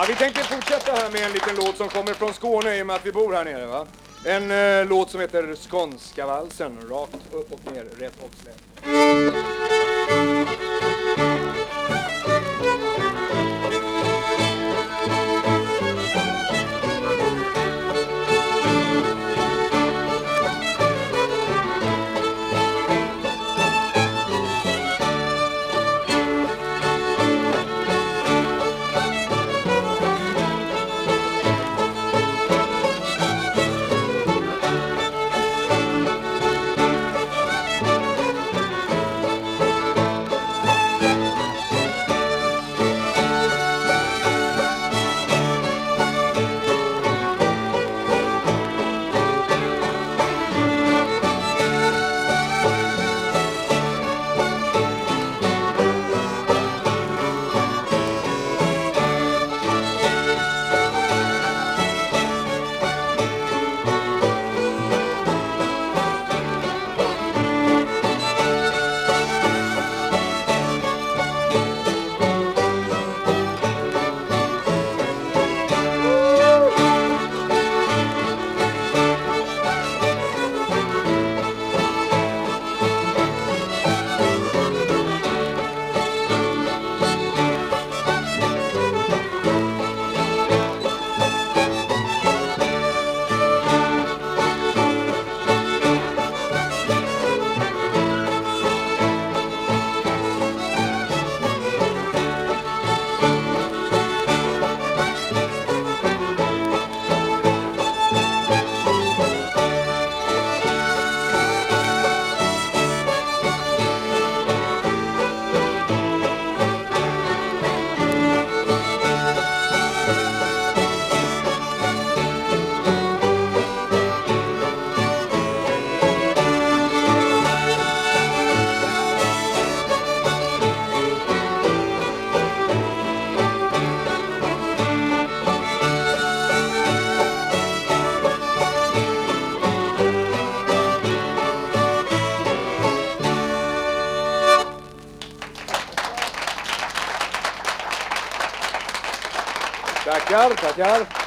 Ja, vi tänkte fortsätta här med en liten låt som kommer från Skåne i och med att vi bor här nere. Va? En eh, låt som heter Skånska valsen, rakt upp och ner, rätt och slätt. Tachar, tachar.